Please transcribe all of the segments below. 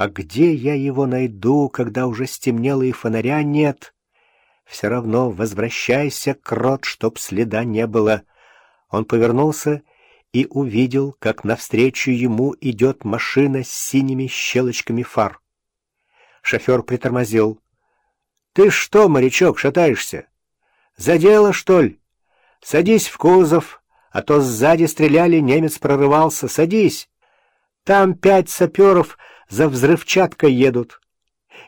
А где я его найду, когда уже стемнело и фонаря нет? Все равно возвращайся, крот, чтоб следа не было. Он повернулся и увидел, как навстречу ему идет машина с синими щелочками фар. Шофер притормозил. — Ты что, морячок, шатаешься? За дело, что ли? Садись в кузов, а то сзади стреляли, немец прорывался. Садись. Там пять саперов за взрывчаткой едут.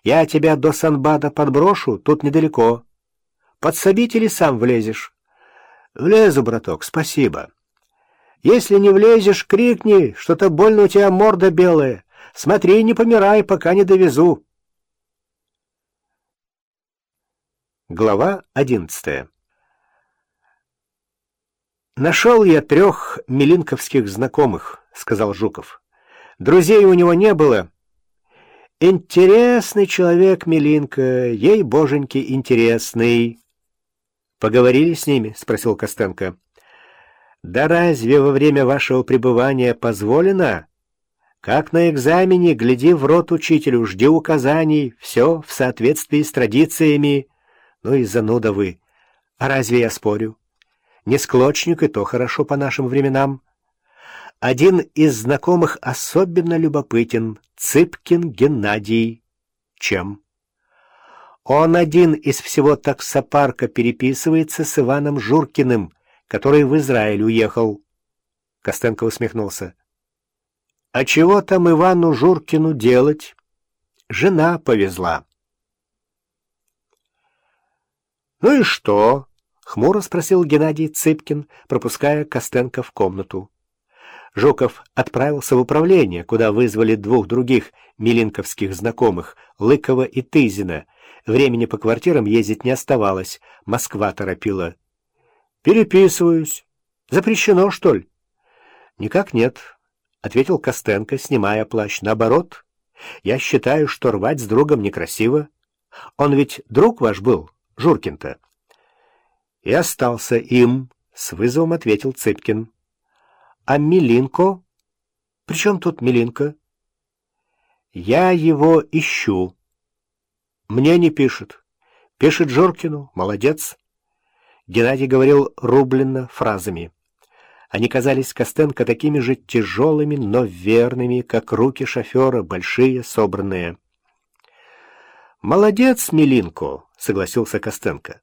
Я тебя до Санбада подброшу, тут недалеко. Подсобить или сам влезешь? Влезу, браток, спасибо. Если не влезешь, крикни, что-то больно у тебя морда белая. Смотри, не помирай, пока не довезу. Глава одиннадцатая «Нашел я трех милинковских знакомых», — сказал Жуков. «Друзей у него не было. Интересный человек Милинка, ей, боженьки, интересный». «Поговорили с ними?» — спросил Костенко. «Да разве во время вашего пребывания позволено?» «Как на экзамене, гляди в рот учителю, жди указаний, все в соответствии с традициями». Ну и зануда вы. А разве я спорю? Не склочник, и то хорошо по нашим временам. Один из знакомых особенно любопытен — Цыпкин Геннадий. Чем? Он один из всего таксопарка переписывается с Иваном Журкиным, который в Израиль уехал. Костенко усмехнулся. — А чего там Ивану Журкину делать? Жена повезла. «Ну и что?» — хмуро спросил Геннадий Цыпкин, пропуская Костенко в комнату. Жуков отправился в управление, куда вызвали двух других милинковских знакомых, Лыкова и Тызина. Времени по квартирам ездить не оставалось, Москва торопила. «Переписываюсь. Запрещено, что ли?» «Никак нет», — ответил Костенко, снимая плащ. «Наоборот, я считаю, что рвать с другом некрасиво. Он ведь друг ваш был». Журкин-то. — И остался им, — с вызовом ответил Цыпкин. — А Милинко? — При чем тут Милинко? — Я его ищу. — Мне не пишет. Пишет Журкину. Молодец. Геннадий говорил рубленно фразами. Они казались Костенко такими же тяжелыми, но верными, как руки шофера, большие, собранные. «Молодец, Милинко!» — согласился Костенко.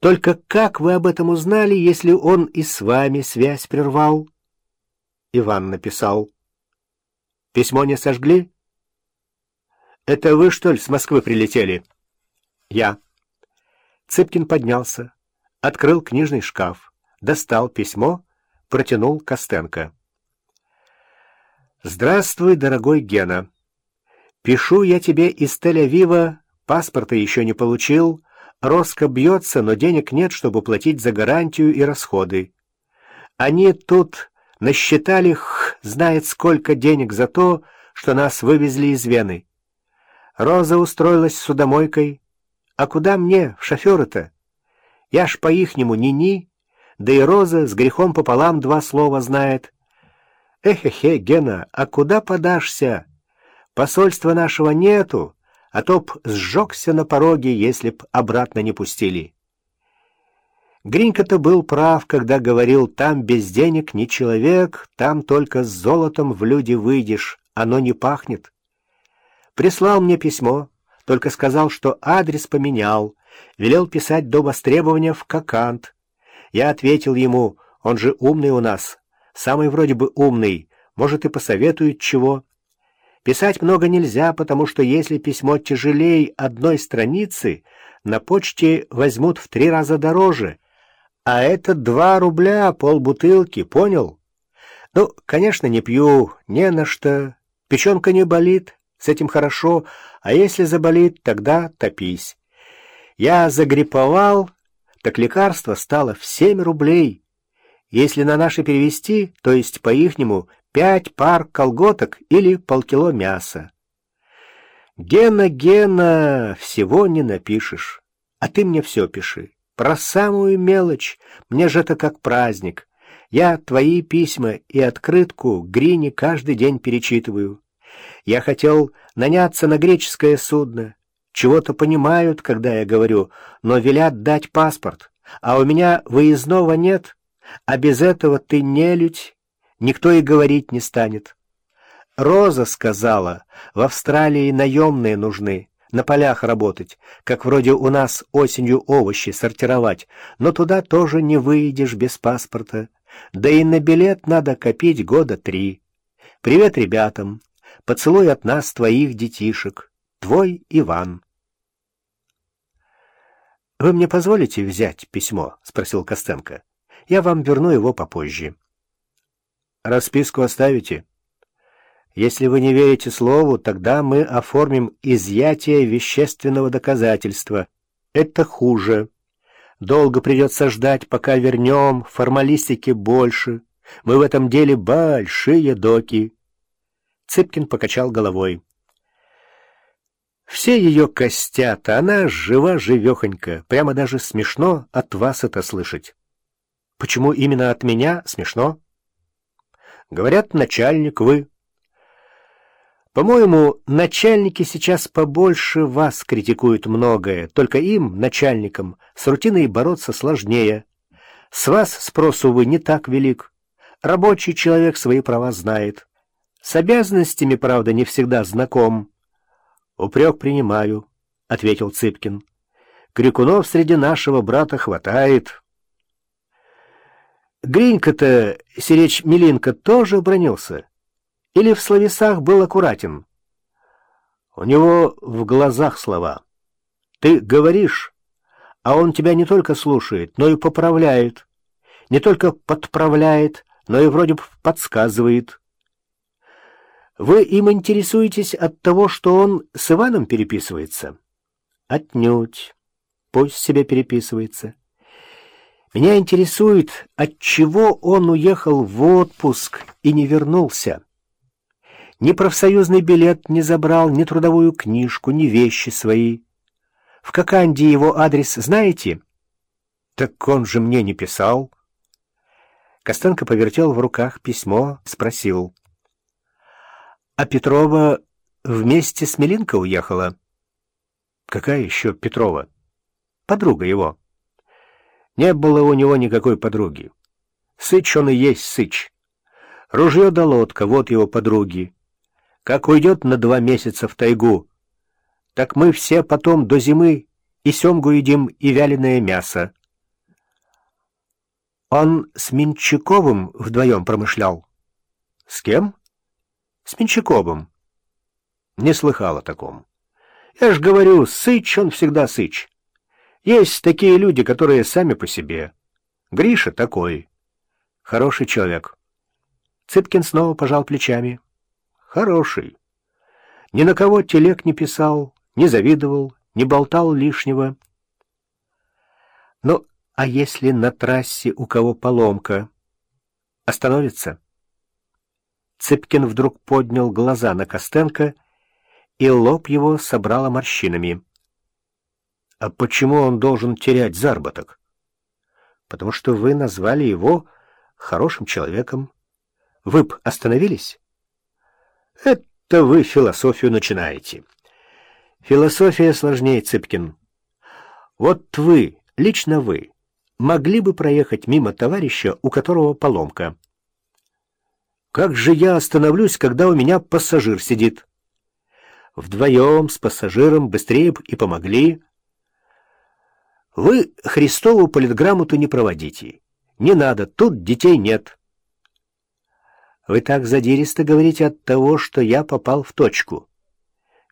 «Только как вы об этом узнали, если он и с вами связь прервал?» Иван написал. «Письмо не сожгли?» «Это вы, что ли, с Москвы прилетели?» «Я». Цыпкин поднялся, открыл книжный шкаф, достал письмо, протянул Костенко. «Здравствуй, дорогой Гена!» Пишу я тебе из Тель-Авива, паспорта еще не получил, Роско бьется, но денег нет, чтобы платить за гарантию и расходы. Они тут насчитали, х, знает сколько денег за то, что нас вывезли из Вены. Роза устроилась судомойкой. А куда мне, в шоферы-то? Я ж по-ихнему ни-ни, да и Роза с грехом пополам два слова знает. Эхе-хе, Гена, а куда подашься? Посольства нашего нету, а то б сжегся на пороге, если б обратно не пустили. Гринька-то был прав, когда говорил, там без денег не человек, там только с золотом в люди выйдешь, оно не пахнет. Прислал мне письмо, только сказал, что адрес поменял, велел писать до востребования в Кокант. Я ответил ему, он же умный у нас, самый вроде бы умный, может и посоветует чего. Писать много нельзя, потому что если письмо тяжелее одной страницы, на почте возьмут в три раза дороже. А это два рубля полбутылки, понял? Ну, конечно, не пью, не на что. Печенка не болит, с этим хорошо, а если заболит, тогда топись. Я загриповал, так лекарство стало в семь рублей. Если на наши перевести, то есть по-ихнему, пять пар колготок или полкило мяса. Гена, Гена, всего не напишешь, а ты мне все пиши. Про самую мелочь, мне же это как праздник. Я твои письма и открытку Грине каждый день перечитываю. Я хотел наняться на греческое судно. Чего-то понимают, когда я говорю, но велят дать паспорт. А у меня выездного нет, а без этого ты нелюдь, никто и говорить не станет. Роза сказала, в Австралии наемные нужны, на полях работать, как вроде у нас осенью овощи сортировать, но туда тоже не выйдешь без паспорта. Да и на билет надо копить года три. Привет ребятам. Поцелуй от нас твоих детишек. Твой Иван. «Вы мне позволите взять письмо?» — спросил Костенко. «Я вам верну его попозже». «Расписку оставите?» «Если вы не верите слову, тогда мы оформим изъятие вещественного доказательства. Это хуже. Долго придется ждать, пока вернем, формалистики больше. Мы в этом деле большие доки». Цыпкин покачал головой. Все ее костята, она жива-живехонька, прямо даже смешно от вас это слышать. Почему именно от меня смешно? Говорят, начальник вы. По-моему, начальники сейчас побольше вас критикуют многое, только им, начальникам, с рутиной бороться сложнее. С вас спрос, увы, не так велик. Рабочий человек свои права знает. С обязанностями, правда, не всегда знаком. «Упрек принимаю», — ответил Цыпкин. «Крикунов среди нашего брата хватает». Гринька-то, Серечь Милинка, тоже бронился? Или в словесах был аккуратен? У него в глазах слова. Ты говоришь, а он тебя не только слушает, но и поправляет. Не только подправляет, но и вроде бы подсказывает. Вы им интересуетесь от того, что он с Иваном переписывается? Отнюдь. Пусть себе переписывается. Меня интересует, от чего он уехал в отпуск и не вернулся. Ни профсоюзный билет не забрал, ни трудовую книжку, ни вещи свои. В Коканде его адрес знаете? Так он же мне не писал. Костенко повертел в руках письмо, спросил. А Петрова вместе с Милинко уехала? Какая еще Петрова? Подруга его. Не было у него никакой подруги. Сыч он и есть сыч. Ружье да лодка, вот его подруги. Как уйдет на два месяца в тайгу, так мы все потом до зимы и семгу едим, и вяленое мясо. Он с Минчаковым вдвоем промышлял. С кем? С Менчаковым. Не слыхал о таком. Я ж говорю, сыч он всегда сыч. Есть такие люди, которые сами по себе. Гриша такой. Хороший человек. Цыпкин снова пожал плечами. Хороший. Ни на кого телег не писал, не завидовал, не болтал лишнего. Ну, а если на трассе у кого поломка? Остановится? Цыпкин вдруг поднял глаза на Костенко, и лоб его собрало морщинами. «А почему он должен терять заработок?» «Потому что вы назвали его хорошим человеком. Вы б остановились?» «Это вы философию начинаете». «Философия сложнее, Цыпкин. Вот вы, лично вы, могли бы проехать мимо товарища, у которого поломка». Как же я остановлюсь, когда у меня пассажир сидит? Вдвоем с пассажиром быстрее б и помогли. Вы Христову политграмоту не проводите. Не надо, тут детей нет. Вы так задиристо говорите от того, что я попал в точку.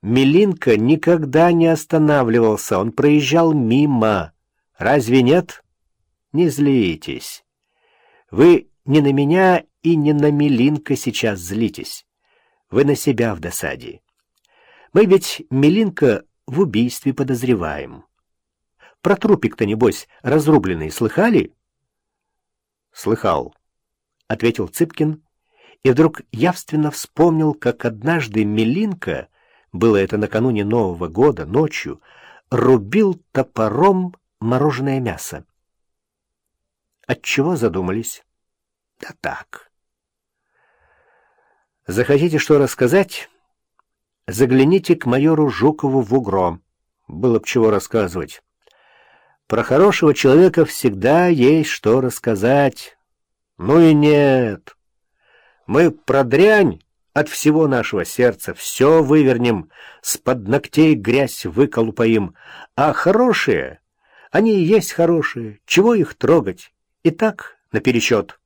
Милинка никогда не останавливался, он проезжал мимо. Разве нет? Не злитесь. Вы не на меня и не на Милинка сейчас злитесь. Вы на себя в досаде. Мы ведь Милинка в убийстве подозреваем. Про трупик-то, небось, разрубленный, слыхали? Слыхал, — ответил Цыпкин, и вдруг явственно вспомнил, как однажды Милинка, было это накануне Нового года, ночью, рубил топором мороженое мясо. Отчего задумались? Да так. Захотите что рассказать? загляните к майору Жукову в Угро. Было б чего рассказывать. Про хорошего человека всегда есть что рассказать. Ну и нет. Мы про дрянь от всего нашего сердца все вывернем, с-под ногтей грязь выколупаем, а хорошие, они и есть хорошие, чего их трогать? И так наперечет.